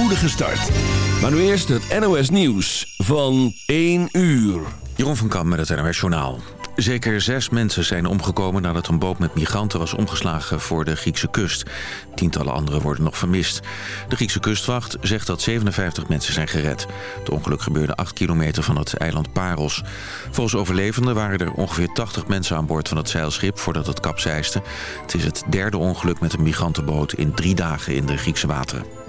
spoedige start. Maar nu eerst het NOS Nieuws van 1 uur. Jeroen van Kam met het NOS Journaal. Zeker zes mensen zijn omgekomen nadat een boot met migranten was omgeslagen voor de Griekse kust. Tientallen anderen worden nog vermist. De Griekse kustwacht zegt dat 57 mensen zijn gered. Het ongeluk gebeurde 8 kilometer van het eiland Paros. Volgens overlevenden waren er ongeveer 80 mensen aan boord van het zeilschip voordat het kapseiste. Het is het derde ongeluk met een migrantenboot in drie dagen in de Griekse wateren.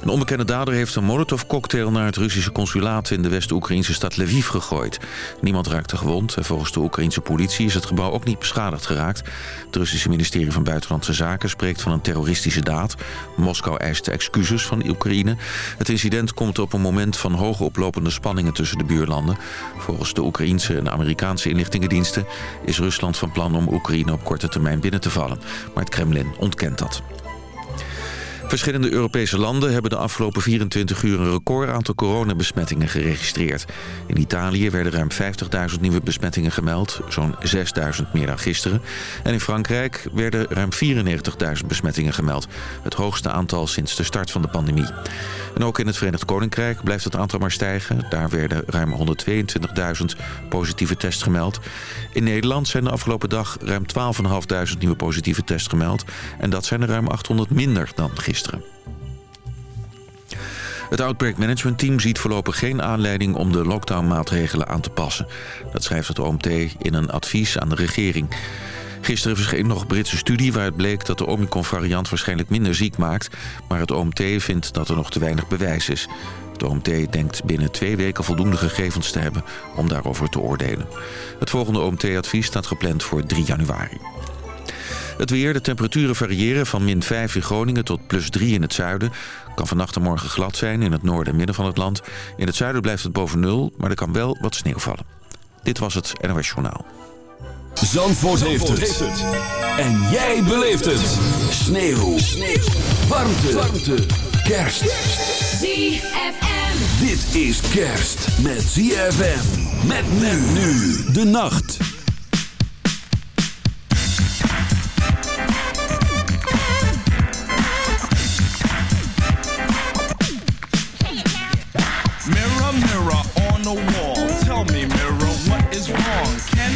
Een onbekende dader heeft een molotovcocktail naar het Russische consulaat in de West-Oekraïnse stad Lviv gegooid. Niemand raakte gewond en volgens de Oekraïnse politie is het gebouw ook niet beschadigd geraakt. Het Russische ministerie van Buitenlandse Zaken spreekt van een terroristische daad. Moskou eist excuses van Oekraïne. Het incident komt op een moment van hoge oplopende spanningen tussen de buurlanden. Volgens de Oekraïnse en Amerikaanse inlichtingendiensten is Rusland van plan om Oekraïne op korte termijn binnen te vallen. Maar het Kremlin ontkent dat. Verschillende Europese landen hebben de afgelopen 24 uur een record aantal coronabesmettingen geregistreerd. In Italië werden ruim 50.000 nieuwe besmettingen gemeld, zo'n 6.000 meer dan gisteren. En in Frankrijk werden ruim 94.000 besmettingen gemeld, het hoogste aantal sinds de start van de pandemie. En ook in het Verenigd Koninkrijk blijft het aantal maar stijgen. Daar werden ruim 122.000 positieve tests gemeld. In Nederland zijn de afgelopen dag ruim 12.500 nieuwe positieve tests gemeld. En dat zijn er ruim 800 minder dan gisteren. Het Outbreak Management Team ziet voorlopig geen aanleiding om de lockdownmaatregelen aan te passen. Dat schrijft het OMT in een advies aan de regering. Gisteren verscheen nog een Britse studie waaruit bleek dat de Omicron-variant waarschijnlijk minder ziek maakt. Maar het OMT vindt dat er nog te weinig bewijs is. Het OMT denkt binnen twee weken voldoende gegevens te hebben om daarover te oordelen. Het volgende OMT-advies staat gepland voor 3 januari. Het weer, de temperaturen variëren van min 5 in Groningen tot plus 3 in het zuiden. Kan vannacht en morgen glad zijn in het noorden en midden van het land. In het zuiden blijft het boven nul, maar er kan wel wat sneeuw vallen. Dit was het NOS Journaal. Zandvoort, heeft, het. En jij beleeft het. Sneeuw. sneeuw. Warmte. Warmte. Kerst. ZFM. Dit is kerst met ZFM. Met men nu de nacht.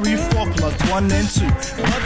glory for one and two. But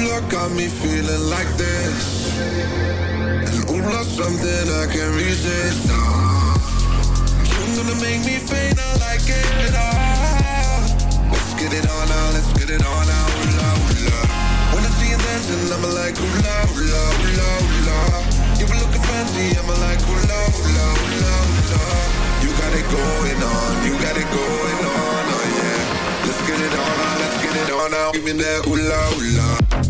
Oobla got me feeling like this. And Oobla's something I can't resist. Oh, you're gonna make me faint, I like it. Oh, let's get it on now, let's get it on now. Ooh la, ooh la. When I see you dancing, I'ma like ooh la, ooh la, ooh la. You were looking fancy, I'ma like ooh la, ooh la, ooh la. You got it going on, you got it going on, oh yeah. Let's get it on now, let's get it on now. Give me that ooh la, ooh la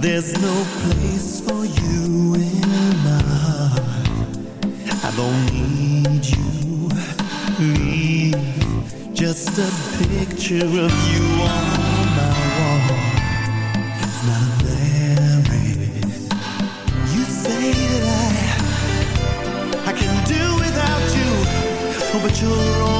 There's no place for you in my heart. I don't need you. Leave just a picture of you on my wall. It's not a. You say that I I can do without you, oh, but you're wrong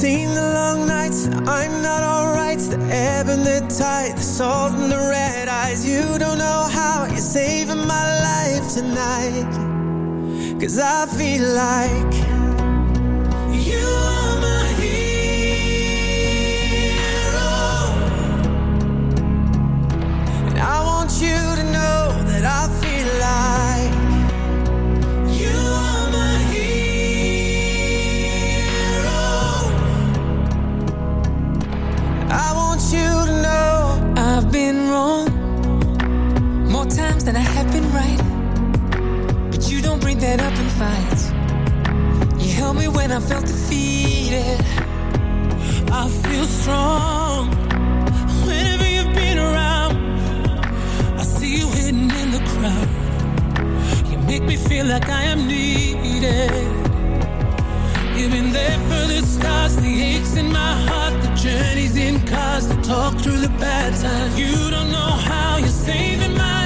Seen the long nights, I'm not alright. The ebb and the tide, the salt and the red eyes. You don't know how you're saving my life tonight. Cause I feel like you are my hero. And I want you to know that I feel like have been right, but you don't bring that up in fights. You help me when I felt defeated. I feel strong whenever you've been around. I see you hidden in the crowd. You make me feel like I am needed. You've been there for the scars, the aches in my heart, the journeys in cars, the talk through the bad times. You don't know how you're saving my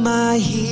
my hero.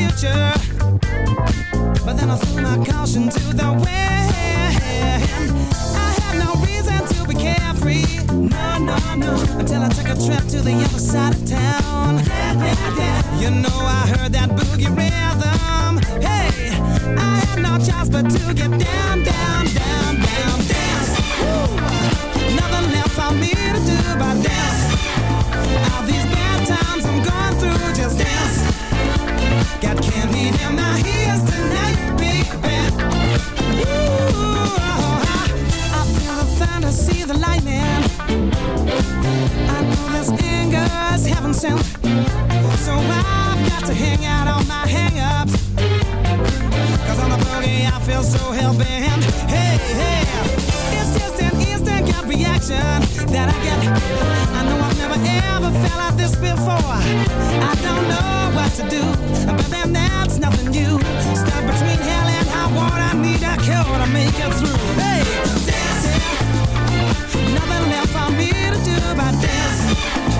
Future. But then I threw my caution to the wind. I had no reason to be carefree. No, no, no. Until I took a trip to the other side of town. Yeah, yeah, yeah. You know I heard that boogie rhythm. Hey, I had no choice but to get down, down, down, down, dance. Nothing left for me to do but dance. All these bad times I'm going through, just dance. Got candy in my ears I, feel the the lightning. I know this anger's heaven sent. So I've got to hang out on my hang-ups. Cause on the boogie I feel so. Hey, hey, it's just instant gut reaction that I get. I know I've never ever felt like this before. I don't know what to do, but then that's nothing new. Stuck between hell and high water, I need a cure to make it through. Hey, dancing, nothing left for me to do but dance.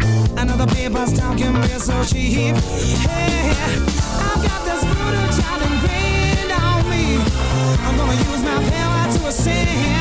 Another paper's talking me so cheap. Hey, I've got this voodoo child ingrained on me. I'm gonna use my power to ascend.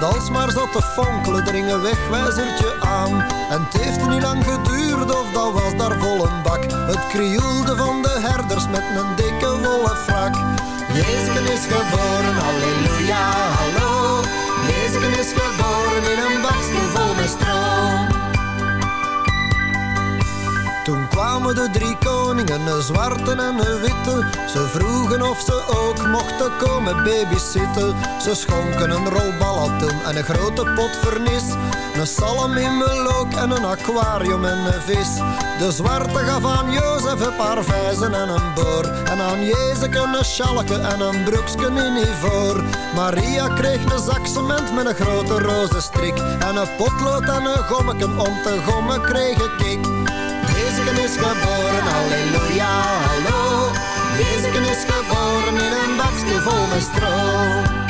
Dat alsmaar zat te fonkelen, dring een wegwijzertje aan. En het heeft niet lang geduurd of dat was daar vol een bak. Het krioelde van de herders met een dikke wollen frak. Jezus is geboren, halleluja, hallo. Jezus is geboren in een bakstel vol met stro. Toen kwamen de drie koningen, een zwarte en een witte. Ze vroegen of ze ook mochten komen babysitten. Ze schonken een rol en een grote pot vernis. Een salm in melook en een aquarium en een vis. De zwarte gaf aan Jozef een paar vijzen en een boor. En aan Jezus een schalke en een broeksken in ivoor. Maria kreeg een zak cement met een grote roze strik. En een potlood en een gommeken om te gommen kreeg ik. Jezus is geboren, halleluja, hallo. Jezus is geboren in een bakje vol met stro.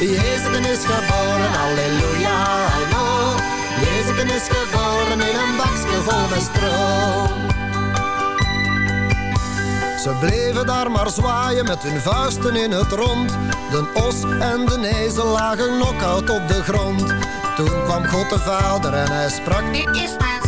Jezus is geboren, halleluja, hallo. Jezus is geboren in een bakje vol met stro. Ze bleven daar maar zwaaien met hun vuisten in het rond. De os en de ezel lagen knock-out op de grond. Toen kwam God de Vader en hij sprak, dit is mijn.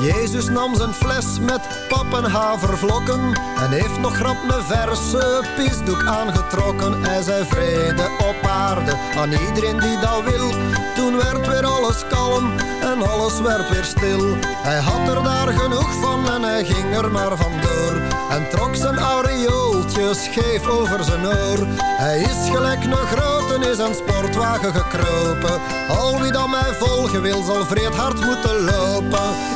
Jezus nam zijn fles met pap en En heeft nog grap een verse pisdoek aangetrokken. Hij zei vrede op aarde aan iedereen die dat wil. Toen werd weer alles kalm en alles werd weer stil. Hij had er daar genoeg van en hij ging er maar vandoor En trok zijn aureooltje scheef over zijn oor. Hij is gelijk een grote is een sportwagen gekropen. Al wie dan mij volgen wil zal vreed hard moeten lopen